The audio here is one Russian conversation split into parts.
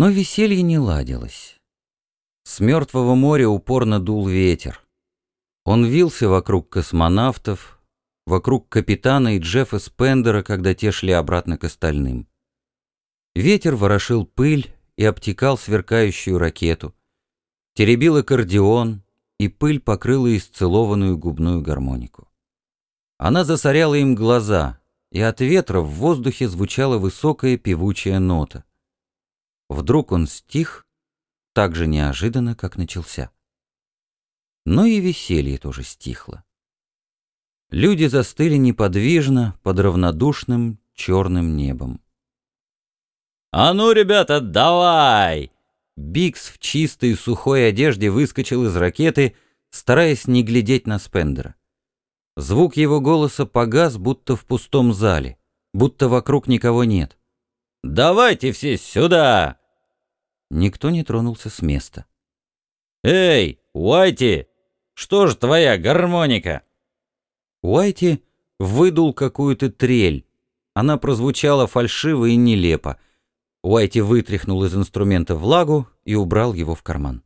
Но веселье не ладилось. С мертвого моря упорно дул ветер. Он вился вокруг космонавтов, вокруг капитана и Джеффа Спендера, когда те шли обратно к остальным. Ветер ворошил пыль и обтекал сверкающую ракету, теребил аккордеон, и пыль покрыла исцелованную губную гармонику. Она засоряла им глаза, и от ветра в воздухе звучала высокая певучая нота. Вдруг он стих, так же неожиданно, как начался. Но и веселье тоже стихло. Люди застыли неподвижно под равнодушным черным небом. «А ну, ребята, давай!» Бикс в чистой сухой одежде выскочил из ракеты, стараясь не глядеть на Спендера. Звук его голоса погас, будто в пустом зале, будто вокруг никого нет. «Давайте все сюда!» Никто не тронулся с места. «Эй, Уайти, что же твоя гармоника?» Уайти выдул какую-то трель. Она прозвучала фальшиво и нелепо. Уайти вытряхнул из инструмента влагу и убрал его в карман.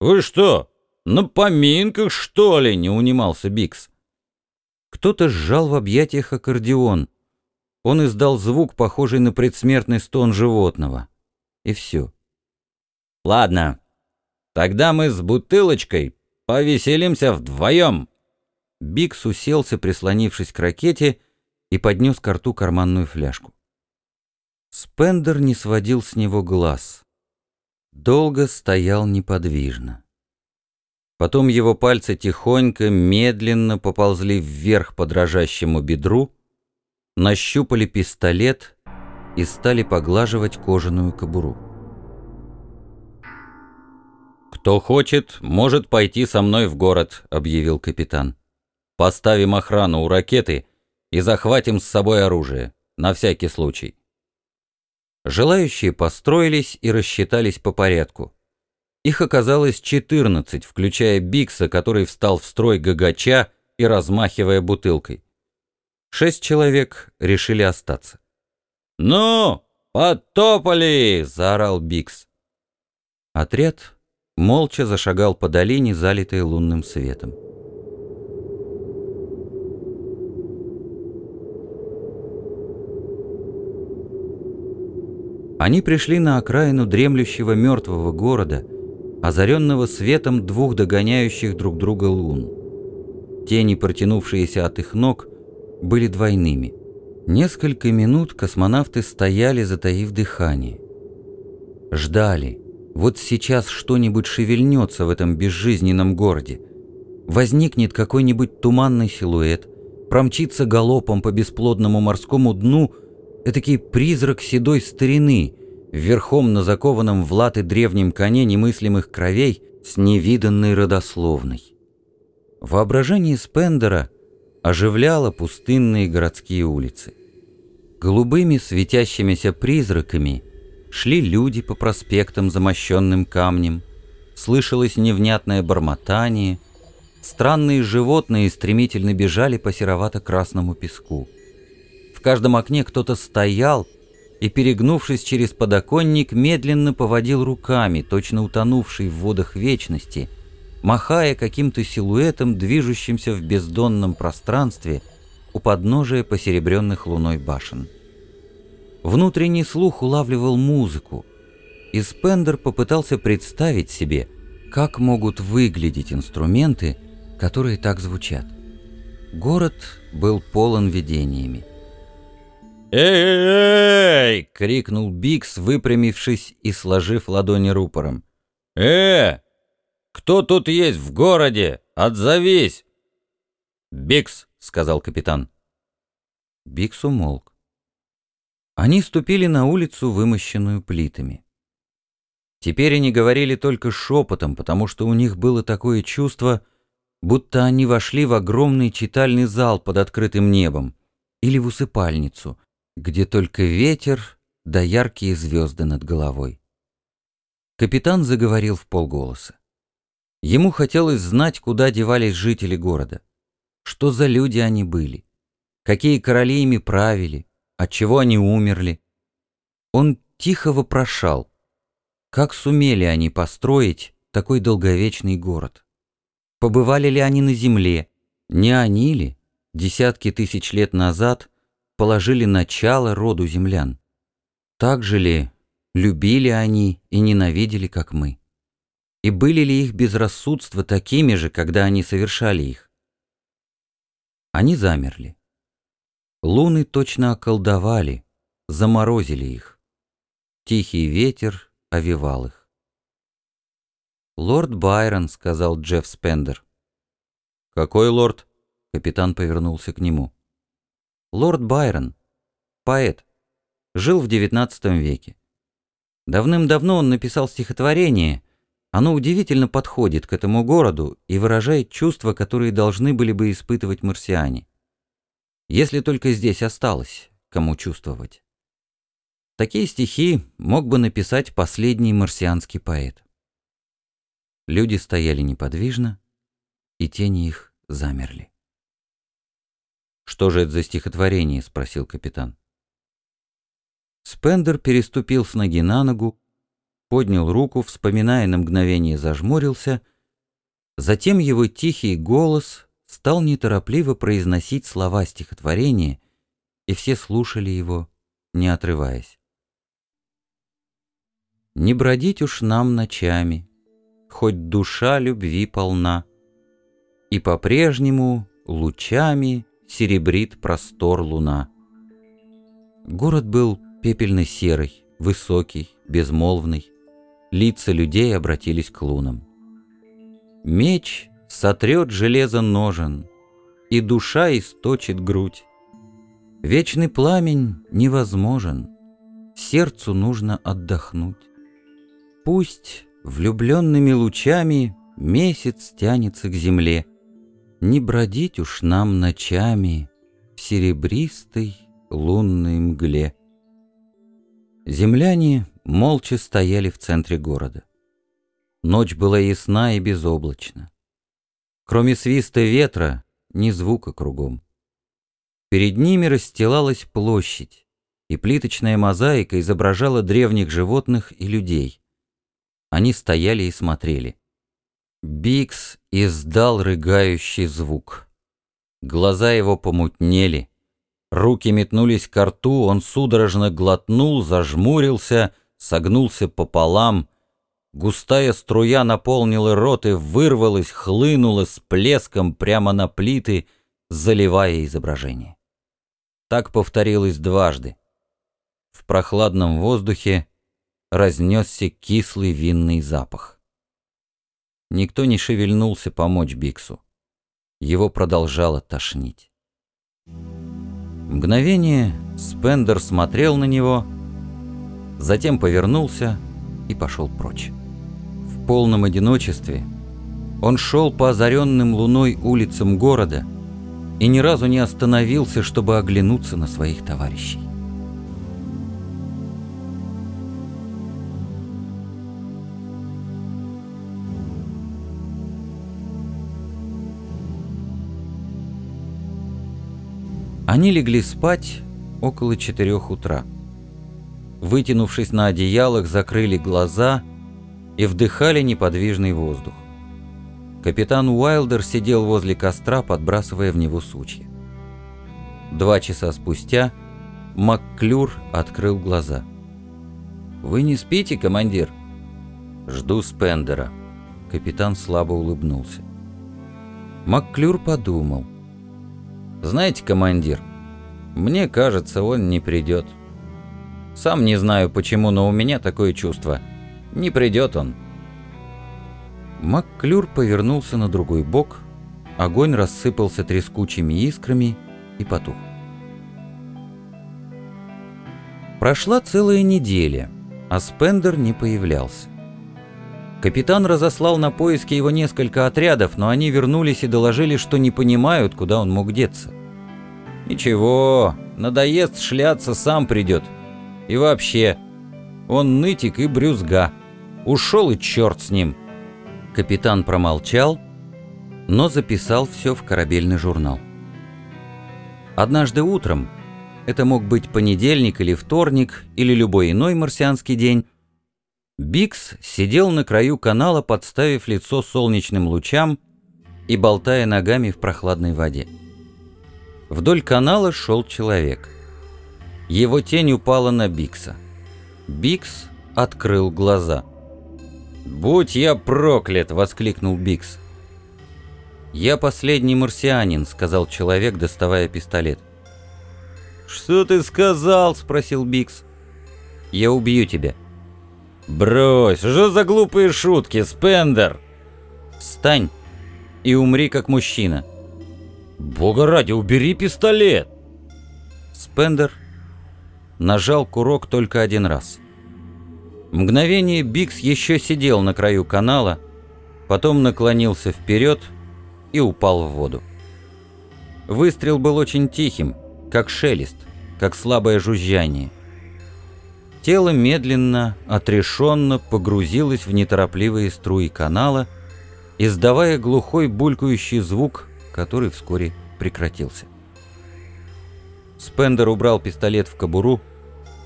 «Вы что, на поминках, что ли?» — не унимался Бикс. Кто-то сжал в объятиях аккордеон. Он издал звук, похожий на предсмертный стон животного. И все. Ладно, тогда мы с бутылочкой повеселимся вдвоем. Бикс уселся, прислонившись к ракете, и поднес к рту карманную фляжку. Спендер не сводил с него глаз. Долго стоял неподвижно. Потом его пальцы тихонько, медленно поползли вверх по дрожащему бедру, нащупали пистолет и стали поглаживать кожаную кобуру. «Кто хочет, может пойти со мной в город», — объявил капитан. «Поставим охрану у ракеты и захватим с собой оружие, на всякий случай». Желающие построились и рассчитались по порядку. Их оказалось 14, включая Бикса, который встал в строй гагача и размахивая бутылкой. Шесть человек решили остаться. «Ну, потопали!» — заорал Бикс. Отряд молча зашагал по долине, залитой лунным светом. Они пришли на окраину дремлющего мертвого города, озаренного светом двух догоняющих друг друга лун. Тени, протянувшиеся от их ног, были двойными. Несколько минут космонавты стояли, затаив дыхание. Ждали. Вот сейчас что-нибудь шевельнется в этом безжизненном городе. Возникнет какой-нибудь туманный силуэт, промчится галопом по бесплодному морскому дну этакий призрак седой старины, верхом на закованном в латы древнем коне немыслимых кровей с невиданной родословной. Воображение Спендера оживляло пустынные городские улицы. Голубыми светящимися призраками – Шли люди по проспектам, замощенным камнем. Слышалось невнятное бормотание. Странные животные стремительно бежали по серовато-красному песку. В каждом окне кто-то стоял и, перегнувшись через подоконник, медленно поводил руками, точно утонувший в водах вечности, махая каким-то силуэтом, движущимся в бездонном пространстве у подножия посеребренных луной башен. Внутренний слух улавливал музыку, и Спендер попытался представить себе, как могут выглядеть инструменты, которые так звучат. Город был полон видениями. «Эй-эй-эй!» — крикнул Бикс, выпрямившись и сложив ладони рупором. «Э! Кто тут есть в городе? Отзовись!» «Бикс!» — сказал капитан. Бикс умолк. Они ступили на улицу, вымощенную плитами. Теперь они говорили только шепотом, потому что у них было такое чувство, будто они вошли в огромный читальный зал под открытым небом или в усыпальницу, где только ветер да яркие звезды над головой. Капитан заговорил в полголоса. Ему хотелось знать, куда девались жители города, что за люди они были, какие короли ими правили, от чего они умерли. Он тихо вопрошал, Как сумели они построить такой долговечный город? Побывали ли они на Земле? Не они ли, десятки тысяч лет назад, положили начало роду землян? Так же ли любили они и ненавидели, как мы? И были ли их безрассудства такими же, когда они совершали их? Они замерли. Луны точно околдовали, заморозили их. Тихий ветер овевал их. «Лорд Байрон», — сказал Джефф Спендер. «Какой лорд?» — капитан повернулся к нему. «Лорд Байрон, поэт, жил в XIX веке. Давным-давно он написал стихотворение. Оно удивительно подходит к этому городу и выражает чувства, которые должны были бы испытывать марсиане. Если только здесь осталось, кому чувствовать. Такие стихи мог бы написать последний марсианский поэт. Люди стояли неподвижно, и тени их замерли. «Что же это за стихотворение?» — спросил капитан. Спендер переступил с ноги на ногу, поднял руку, вспоминая на мгновение зажмурился, затем его тихий голос стал неторопливо произносить слова стихотворения, и все слушали его, не отрываясь. «Не бродить уж нам ночами, хоть душа любви полна, и по-прежнему лучами серебрит простор луна». Город был пепельно-серый, высокий, безмолвный. Лица людей обратились к лунам. Меч сотрет железо ножен, и душа источит грудь. Вечный пламень невозможен, сердцу нужно отдохнуть. Пусть влюбленными лучами месяц тянется к земле, не бродить уж нам ночами в серебристой лунной мгле. Земляне молча стояли в центре города. Ночь была ясна и безоблачна. Кроме свиста ветра, ни звука кругом. Перед ними расстилалась площадь, и плиточная мозаика изображала древних животных и людей. Они стояли и смотрели. Бикс издал рыгающий звук. Глаза его помутнели, Руки метнулись к рту, он судорожно глотнул, зажмурился, согнулся пополам. Густая струя наполнила рот и вырвалась, хлынула с плеском прямо на плиты, заливая изображение. Так повторилось дважды. В прохладном воздухе разнесся кислый винный запах. Никто не шевельнулся помочь Биксу. Его продолжало тошнить. Мгновение Спендер смотрел на него, затем повернулся и пошел прочь. Полном одиночестве он шел по озаренным луной улицам города и ни разу не остановился, чтобы оглянуться на своих товарищей. Они легли спать около четырех утра. Вытянувшись на одеялах, закрыли глаза и вдыхали неподвижный воздух. Капитан Уайлдер сидел возле костра, подбрасывая в него сучья. Два часа спустя Макклюр открыл глаза. «Вы не спите, командир?» «Жду Спендера». Капитан слабо улыбнулся. Макклюр подумал – знаете, командир, мне кажется, он не придет. Сам не знаю почему, но у меня такое чувство. Не придет он. Макклюр повернулся на другой бок, огонь рассыпался трескучими искрами и потух. Прошла целая неделя, а Спендер не появлялся. Капитан разослал на поиски его несколько отрядов, но они вернулись и доложили, что не понимают, куда он мог деться. «Ничего, надоест шляться, сам придет. И вообще, он нытик и брюзга. Ушел и черт с ним». Капитан промолчал, но записал все в корабельный журнал. Однажды утром, это мог быть понедельник или вторник, или любой иной марсианский день, Бикс сидел на краю канала, подставив лицо солнечным лучам и болтая ногами в прохладной воде. Вдоль канала шел человек. Его тень упала на Бикса. Бикс открыл глаза. «Будь я проклят!» — воскликнул Бикс. «Я последний марсианин», — сказал человек, доставая пистолет. «Что ты сказал?» — спросил Бикс. «Я убью тебя». «Брось, что за глупые шутки, Спендер?» «Встань и умри как мужчина». «Бога ради, убери пистолет!» Спендер нажал курок только один раз. Мгновение Бикс еще сидел на краю канала, потом наклонился вперед и упал в воду. Выстрел был очень тихим, как шелест, как слабое жужжание. Тело медленно, отрешенно погрузилось в неторопливые струи канала, издавая глухой булькающий звук, который вскоре прекратился. Спендер убрал пистолет в кобуру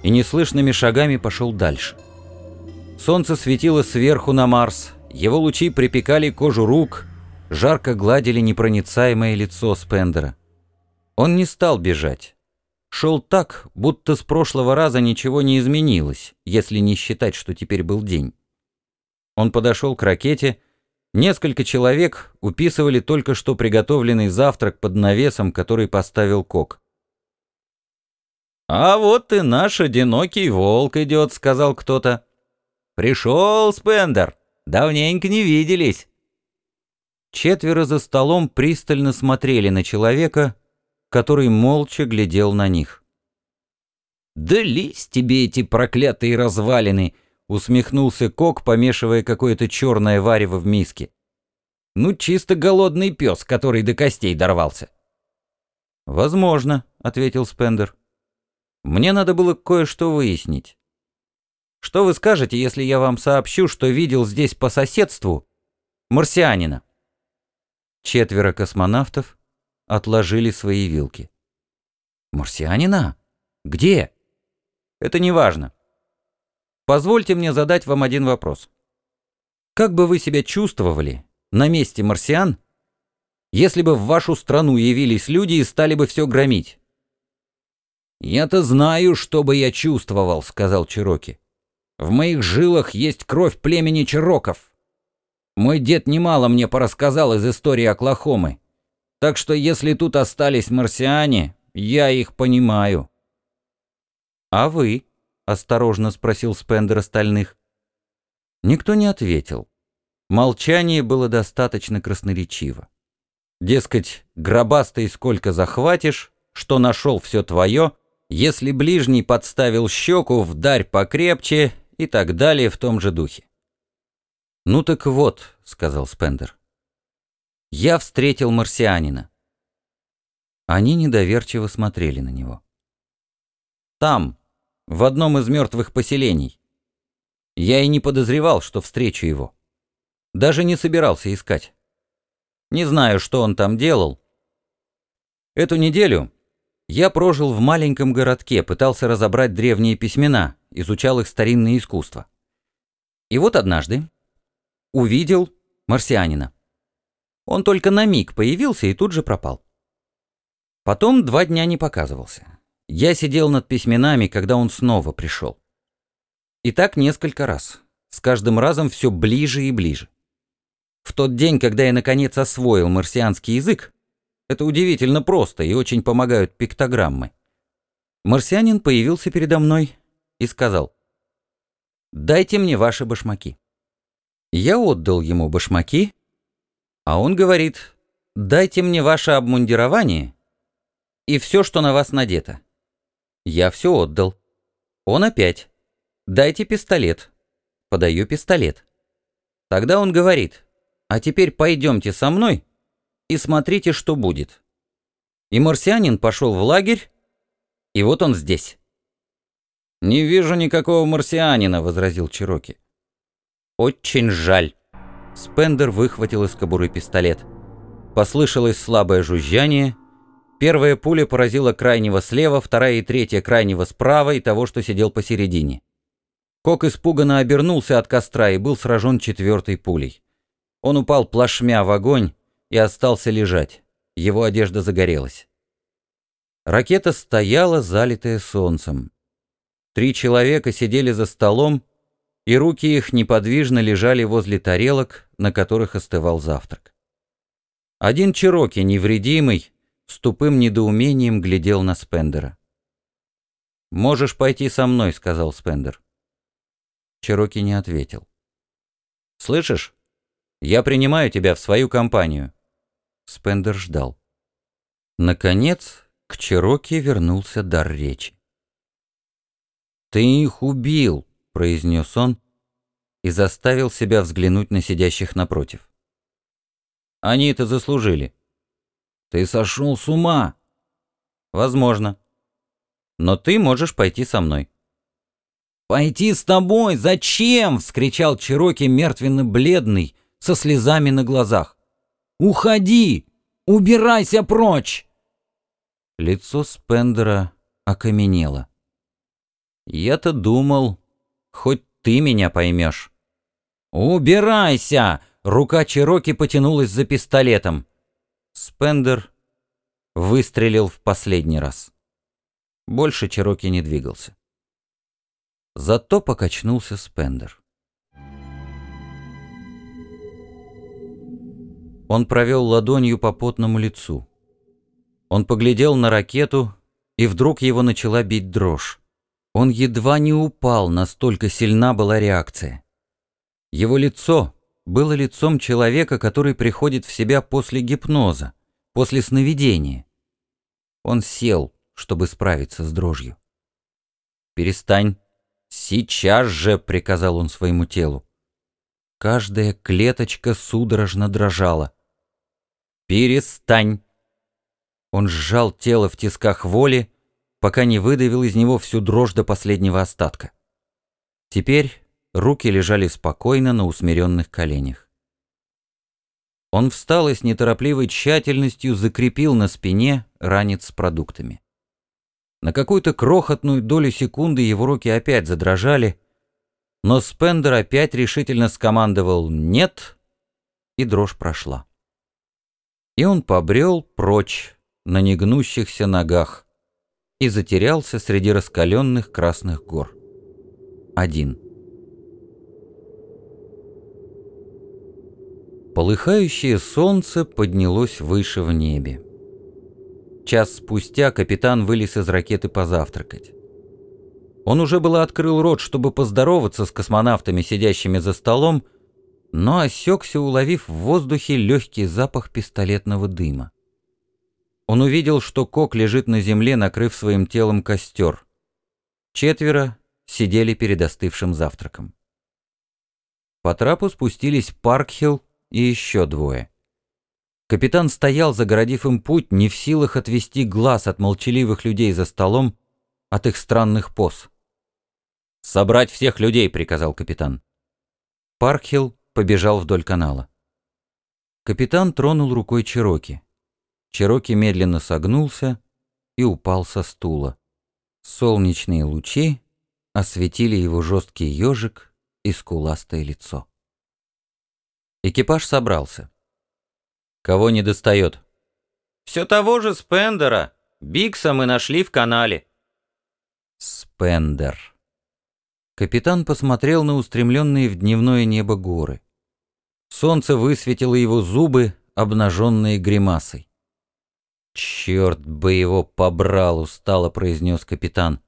и неслышными шагами пошел дальше. Солнце светило сверху на Марс, его лучи припекали кожу рук, жарко гладили непроницаемое лицо Спендера. Он не стал бежать. Шел так, будто с прошлого раза ничего не изменилось, если не считать, что теперь был день. Он подошел к ракете. Несколько человек уписывали только что приготовленный завтрак под навесом, который поставил Кок. «А вот и наш одинокий волк идет», — сказал кто-то. «Пришел, Спендер! Давненько не виделись!» Четверо за столом пристально смотрели на человека, который молча глядел на них. «Да лись тебе эти проклятые развалины!» — усмехнулся Кок, помешивая какое-то черное варево в миске. «Ну, чисто голодный пес, который до костей дорвался». «Возможно», — ответил Спендер. «Мне надо было кое-что выяснить. Что вы скажете, если я вам сообщу, что видел здесь по соседству марсианина?» Четверо космонавтов отложили свои вилки. «Марсианина? Где?» «Это не важно. Позвольте мне задать вам один вопрос. Как бы вы себя чувствовали на месте марсиан, если бы в вашу страну явились люди и стали бы все громить?» «Я-то знаю, что бы я чувствовал», — сказал Чироки. В моих жилах есть кровь племени Чироков. Мой дед немало мне порассказал из истории Оклахомы. Так что если тут остались марсиане, я их понимаю». «А вы?» — осторожно спросил Спендер остальных. Никто не ответил. Молчание было достаточно красноречиво. Дескать, гробастый сколько захватишь, что нашел все твое, если ближний подставил щеку, вдарь покрепче и так далее в том же духе. «Ну так вот», — сказал Спендер, — «я встретил марсианина». Они недоверчиво смотрели на него. «Там, в одном из мертвых поселений. Я и не подозревал, что встречу его. Даже не собирался искать. Не знаю, что он там делал. Эту неделю я прожил в маленьком городке, пытался разобрать древние письмена, изучал их старинное искусство. И вот однажды увидел марсианина. Он только на миг появился и тут же пропал. Потом два дня не показывался. Я сидел над письменами, когда он снова пришел. И так несколько раз. С каждым разом все ближе и ближе. В тот день, когда я наконец освоил марсианский язык, это удивительно просто и очень помогают пиктограммы. Марсианин появился передо мной и сказал, «Дайте мне ваши башмаки». Я отдал ему башмаки, а он говорит, «Дайте мне ваше обмундирование и все, что на вас надето». Я все отдал. Он опять, «Дайте пистолет». Подаю пистолет. Тогда он говорит, «А теперь пойдемте со мной и смотрите, что будет». И марсианин пошел в лагерь, и вот он здесь. «Не вижу никакого марсианина», — возразил Чироки. «Очень жаль». Спендер выхватил из кобуры пистолет. Послышалось слабое жужжание. Первая пуля поразила крайнего слева, вторая и третья крайнего справа и того, что сидел посередине. Кок испуганно обернулся от костра и был сражен четвертой пулей. Он упал плашмя в огонь и остался лежать. Его одежда загорелась. Ракета стояла, залитая солнцем. Три человека сидели за столом, и руки их неподвижно лежали возле тарелок, на которых остывал завтрак. Один Чироки, невредимый, с тупым недоумением глядел на Спендера. «Можешь пойти со мной», — сказал Спендер. Чироки не ответил. «Слышишь? Я принимаю тебя в свою компанию». Спендер ждал. Наконец, к Чироки вернулся дар речи. «Ты их убил», — произнес он и заставил себя взглянуть на сидящих напротив. «Они это заслужили». «Ты сошел с ума!» «Возможно. Но ты можешь пойти со мной». «Пойти с тобой? Зачем?» — вскричал Чироки мертвенно-бледный, со слезами на глазах. «Уходи! Убирайся прочь!» Лицо Спендера окаменело. «Я-то думал, хоть ты меня поймешь». «Убирайся!» — рука Чироки потянулась за пистолетом. Спендер выстрелил в последний раз. Больше Чироки не двигался. Зато покачнулся Спендер. Он провел ладонью по потному лицу. Он поглядел на ракету, и вдруг его начала бить дрожь. Он едва не упал, настолько сильна была реакция. Его лицо было лицом человека, который приходит в себя после гипноза, после сновидения. Он сел, чтобы справиться с дрожью. «Перестань», «Сейчас же!» — приказал он своему телу. Каждая клеточка судорожно дрожала. «Перестань!» Он сжал тело в тисках воли, пока не выдавил из него всю дрожь до последнего остатка. Теперь руки лежали спокойно на усмиренных коленях. Он встал и с неторопливой тщательностью закрепил на спине ранец с продуктами. На какую-то крохотную долю секунды его руки опять задрожали, но Спендер опять решительно скомандовал «нет», и дрожь прошла. И он побрел прочь на негнущихся ногах и затерялся среди раскаленных красных гор. Один. Полыхающее солнце поднялось выше в небе. Час спустя капитан вылез из ракеты позавтракать. Он уже было открыл рот, чтобы поздороваться с космонавтами, сидящими за столом, но осекся, уловив в воздухе легкий запах пистолетного дыма. Он увидел, что Кок лежит на земле, накрыв своим телом костер. Четверо сидели перед остывшим завтраком. По трапу спустились Паркхилл и еще двое. Капитан стоял, загородив им путь, не в силах отвести глаз от молчаливых людей за столом, от их странных поз. «Собрать всех людей», — приказал капитан. Паркхилл побежал вдоль канала. Капитан тронул рукой Чироки. Чироки медленно согнулся и упал со стула. Солнечные лучи осветили его жесткий ежик и скуластое лицо. Экипаж собрался. Кого не достает? Все того же Спендера. Бикса мы нашли в канале. Спендер. Капитан посмотрел на устремленные в дневное небо горы. Солнце высветило его зубы, обнаженные гримасой. «Черт бы его побрал!» — устало произнес капитан.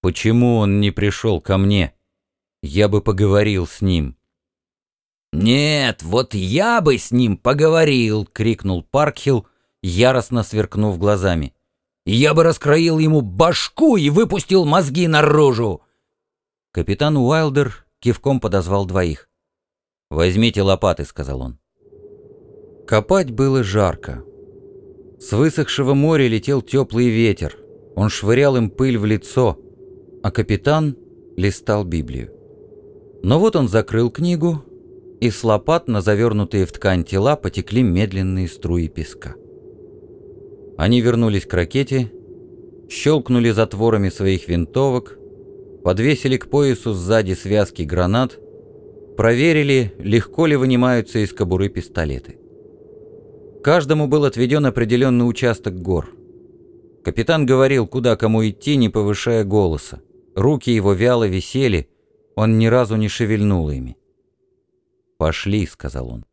«Почему он не пришел ко мне? Я бы поговорил с ним». «Нет, вот я бы с ним поговорил!» — крикнул Паркхилл, яростно сверкнув глазами. «Я бы раскроил ему башку и выпустил мозги наружу!» Капитан Уайлдер кивком подозвал двоих. «Возьмите лопаты», — сказал он. Копать было жарко. С высохшего моря летел теплый ветер. Он швырял им пыль в лицо, а капитан листал Библию. Но вот он закрыл книгу и с лопат на завернутые в ткань тела потекли медленные струи песка. Они вернулись к ракете, щелкнули затворами своих винтовок подвесили к поясу сзади связки гранат, проверили, легко ли вынимаются из кобуры пистолеты. Каждому был отведен определенный участок гор. Капитан говорил, куда кому идти, не повышая голоса. Руки его вяло висели, он ни разу не шевельнул ими. «Пошли», — сказал он.